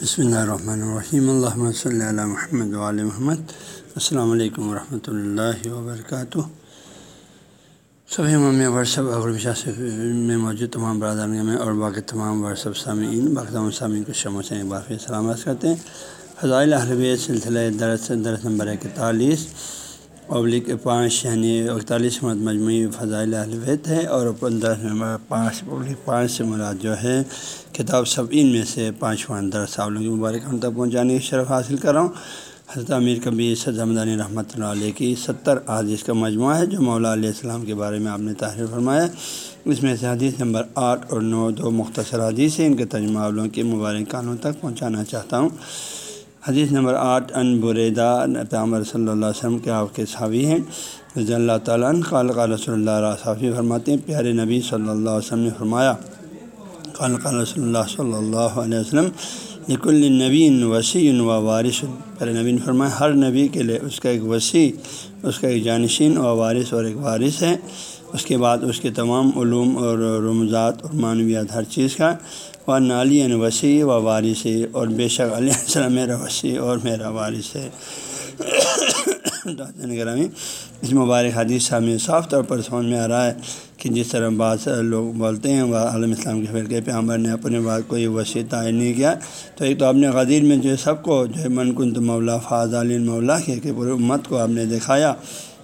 بسم اللہ الرحمن الرحیم الحمۃ صلی اللہ محمد علیہ محمد السلام علیکم ورحمۃ اللہ وبرکاتہ صبح ممی ورثب اغربشاہ میں موجود تمام برادران میں اور باقی تمام ورثب سامعین باقی تمام سامعین کو شمع سے ایک بار پھر سلامت کرتے ہیں فضائل حربیت سلسلہ درس درس نمبر اکتالیس ابلک پانچ یعنی اکتالیس مرد مجموعی فضائل الویت ہے اور درس نمبر پانچ پبلک پانچ سے مراد جو ہے کتاب سب ان میں سے پانچواں درس آپ لوگوں کی مبارک ہم تک پہنچانے کی شرف حاصل کر رہا ہوں۔ حضرت امیر کبیر سدمدانی رحمۃ اللہ علیہ کی ستر حادث کا مجموعہ ہے جو مولا علیہ السلام کے بارے میں آپ نے تاہر فرمایا اس میں سے حدیث نمبر آٹھ اور نو دو مختصر حدیث ہیں، ان کے ترجمہ آپ لوگوں کے مبارک کانوں تک پہنچانا چاہتا ہوں۔ حدیث نمبر آٹھ ان بریدا پیامر صلی اللہ علیہ وسلم کے آپ کے صحابی ہیں، رضی اللہ تعالیٰ قال قال رسول اللہ صافی فرماتے ہیں، پیارے نبی صلی اللہ علیہ وسلم نے فرمایا، قال قال رسول اللہ صلی اللہ علیہ وسلم لک النبی وسیع و وارث۔ پیارے نبی نے فرمایا، ہر نبی کے لیے اس کا ایک وسیع، اس کا ایک جانشین و وارث اور ایک وارث ہے۔ اس کے بعد اس کے تمام علوم اور رمضات اور معنویات، ہر چیز کا و نالی وسیع و وارث ہے اور بے شک علیہ السلام میرا وسیع اور میرا وارث ہے۔ گرامی اس مبارک حدیث ہمیں صاف طور پر سمجھ میں آ رہا ہے کہ جس طرح بعض لوگ بولتے ہیں، وہ عالم اسلام کے فرقے پہ عمر نے اپنے بات کو یہ وسیع تعین نہیں کیا۔ تو ایک تو آپ نے غدیر میں جو ہے سب کو جو ہے من کن تو مولا فاض علی مولا کہ پورے امت کو آپ نے دکھایا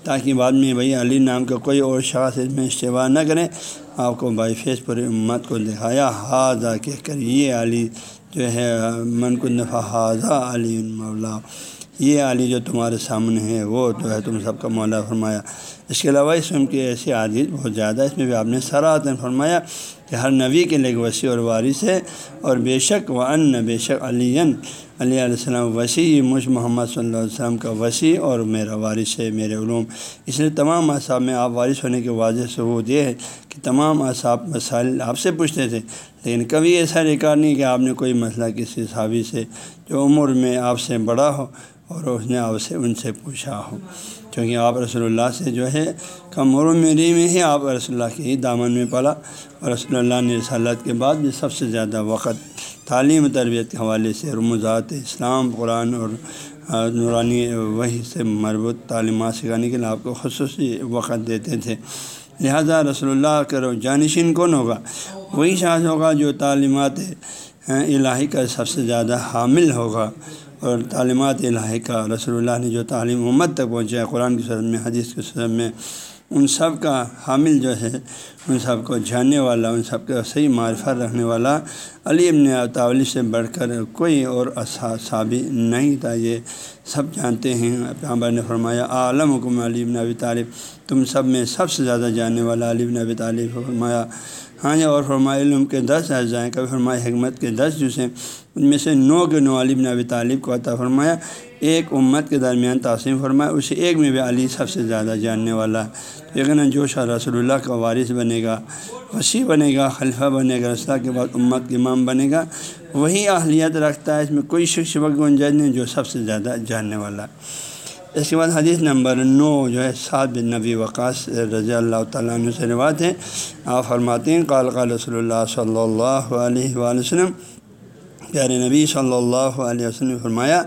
تاکہ بعد میں بھائی علی نام کا کوئی اور شخص اس میں اشتباہ نہ کرے۔ آپ کو بائی فیس پوری امت کو دکھایا حاضہ کہہ کر، یہ علی جو ہے، من کو دفعہ حاضہ علی مولا، یہ علی جو تمہارے سامنے ہے، وہ جو ہے تم سب کا مولا، فرمایا۔ اس کے علاوہ اس میں کی ایسی عادیت بہت زیادہ اس میں بھی آپ نے سراعت فرمایا۔ کہ ہر نبی کے لیے وسیع اور وارث ہے اور بے شک و ان بے شک علی علیہ السلام وسیع مجھ محمد صلی اللہ علیہ وسلم کا وسیع اور میرا وارث ہے، میرے علوم۔ اس لیے تمام اصحاب میں آپ وارث ہونے کے واضح ثبوت یہ ہے کہ تمام اصحاب مسائل آپ سے پوچھتے تھے، لیکن کبھی ایسا ریکارڈ نہیں کہ آپ نے کوئی مسئلہ کسی صحابی سے جو عمر میں آپ سے بڑا ہو اور اس نے آپ سے ان سے پوچھا ہو۔ کیونکہ آپ رسول اللہ سے جو ہے، کم عمر میری میں ہی آپ رسول اللہ کے ہی دامن میں پڑا۔ اور رسول اللہ نے رسالت کے بعد بھی سب سے زیادہ وقت تعلیم و تربیت کے حوالے سے رمضات اسلام، قرآن اور نورانی وہی سے مربوط تعلیمات سکھانے کے لیے آپ کو خصوصی وقت دیتے تھے۔ لہذا رسول اللہ کرو جانشین کون ہوگا؟ وہی شاذ ہوگا جو تعلیمات الہی کا سب سے زیادہ حامل ہوگا۔ اور تعلیمات الہی کا رسول اللہ نے جو تعلیم امت تک پہنچا ہے قرآن کی صدر میں، حدیث کی صدر میں، ان سب کا حامل جو ہے، ان سب کو جاننے والا، ان سب کا صحیح معرفت رکھنے والا علی ابن تعلی سے بڑھ کر کوئی اور صابی نہیں تھا۔ یہ سب جانتے ہیں۔ پیامبر نے فرمایا عالم حکم علی ابن ابی طالب، تم سب میں سب سے زیادہ جاننے والا علی ابن ابی طالب۔ فرمایا ہاں جی اور فرمایا علم کے دس اجزائیں کبھی فرمایا حکمت کے دس جسے ان میں سے نو کے نو علی ابن ابی طالب کو عطا فرمایا۔ ایک امت کے درمیان تاثیم فرمایا۔ اسے ایک میں بھی علی سب سے زیادہ جاننے والا۔ ہے لیکن جو شاہ رسول اللہ کا وارث بنے گا، وسیع بنے گا، خلیفہ بنے گا رسول کے بعد امت کے امام بنے گا، وہی اہلیت رکھتا ہے۔ اس میں کوئی شخص وقت گنجائش نہیں، جو سب سے زیادہ جاننے والا۔ ہے اس کے بعد حدیث نمبر نو جو ہے، سعد بن نبی وقاص رضی اللہ تعالیٰ عنہ سے روایت ہے۔ آپ فرماتے ہیں، قال قال رسول اللہ صلی اللہ علیہ وآلہ وسلم، پیارے نبی صلی اللہ علیہ وسلم نے فرمایا،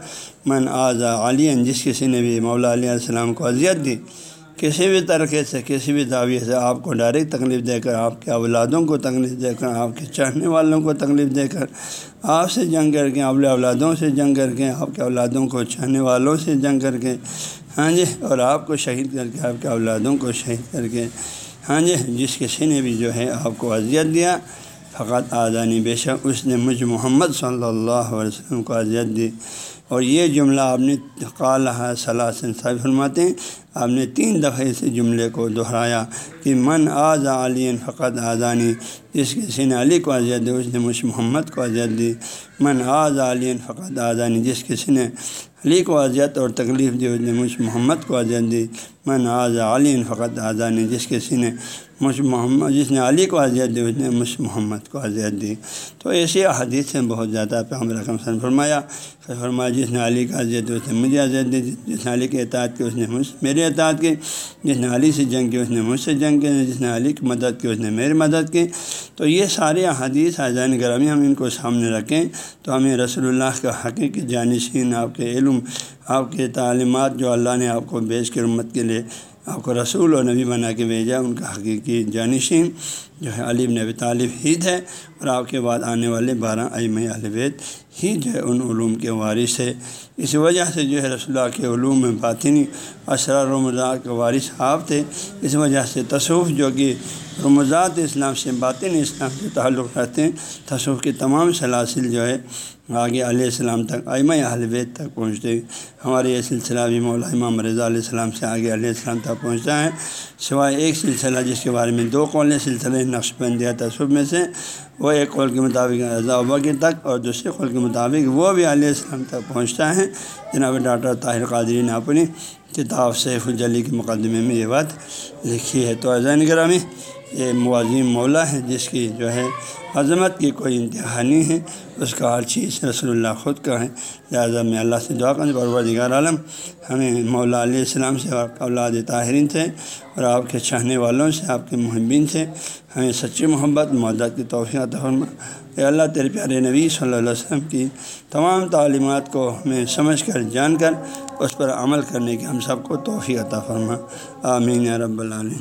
من آزا علی جس کسی نے بھی مولا علیہ السلام کو اذیت دی کسی بھی طریقے سے، کسی بھی دعویے سے آپ کو ڈائریکٹ تکلیف دے کر، آپ کے اولادوں کو تکلیف دے کر، آپ کے چڑھنے والوں کو تکلیف دے کر، آپ سے جنگ کر کے اول اولادوں سے جنگ کر کے، آپ کے اولادوں کو چڑھنے والوں سے جنگ کر کے ہاں جی اور آپ کو شہید کر کے، آپ کے اولادوں کو شہید کر کے ہاں جی جس کسی نے بھی جو ہے آپ کو اذیت دیا، فقط آزانی بے شک اس نے مجھ محمد صلی اللہ علیہ وسلم کو اذیت دی۔ اور یہ جملہ آپ نے قالحہ صلاح صاحب فرماتے ہیں آپ نے تین دفعہ اس جملے کو دہرایا کہ من آز علی فقط آزانی جس کسی نے علی کو اذیت دی، اس نے مجھ محمد کو اذیت دی۔ من آز علی فقط آزانی جس کسی نے علی کو اذیت اور تکلیف دی، اس نے مجھ محمد کو اذیت دی۔ من آز علی فقط آزانی جس کسی نے مجھ محمد جس نے علی کو اذیت دی، اس نے مجھ محمد کو اذیت دی۔ تو ایسی حدیث سے بہت زیادہ پہ رقم سن فرمایا فرمایا، جس نے علی کا اذیت دی، اس نے مجھے اذیت دی، جس نے علی کی اطاعت کی، اس نے مجھ میری اطاعت کی، جس نے علی سے جنگ کی، اس نے مجھ سے جنگ کی، جس نے علی کی مدد کی، اس نے میری مدد کی۔ تو یہ سارے حدیث حضین گرامی ہم ان کو سامنے رکھیں تو ہمیں رسول اللہ کا حقیقی جانشین، آپ کے علم، آپ کے تعلیمات جو اللہ نے آپ کو بیچ کے امت کے لیے آپ کو رسول و نبی بنا کے بھیجا ان کا حقیقی جانشین جو ہے علی نبی طالب ہید ہے اور آپ کے بعد آنے والے بارہ ام البید ہی جو ہے، ان علوم کے وارث ہے۔ اس وجہ سے جو ہے رسول اللہ کے علوم میں باطنی اسرار رمضات کے وارث آپ تھے۔ اس وجہ سے تصوف جو کہ رمضات اسلام سے باطن اسلام سے تعلق رکھتے ہیں، تصوف کے تمام سلاسل جو ہے آگے علیہ السلام تک، ائمہ اہل بیت تک پہنچتے ہمارے یہ سلسلہ بھی مولا امام رضا علیہ السلام سے آگے علیہ السلام تک پہنچتا ہے۔ سوائے ایک سلسلہ جس کے بارے میں دو قول سلسلے نقش بندیا تصوف میں سے، وہ ایک قول کے مطابق رضا اباغیر تک اور دوسرے قول کے مطابق وہ بھی علیہ السلام تک پہنچتا ہے۔ جناب ڈاکٹر طاہر قادری نے اپنی کتاب سیف الجلی کے مقدمے میں یہ بات لکھی ہے۔ تو عزین گرامی یہ موازیم مولا ہے جس کی جو ہے عظمت کی کوئی انتہا نہیں ہے، اس کا ہر چیز رسول اللہ خود کا ہے۔ لہٰذا میں اللہ سے دعا کروں پروردگار عالم، ہمیں مولا علیہ السلام سے اور اولاد طاہرین سے اور آپ کے چاہنے والوں سے، آپ کے محبین سے ہمیں سچی محبت معدت کی توفیع فرما۔ اے اللہ، تیرے پیارے نبی صلی اللہ علیہ وسلم کی تمام تعلیمات کو ہمیں سمجھ کر، جان کر، اس پر عمل کرنے کی ہم سب کو توفیع عطا فرما۔ آمین رب العالمین۔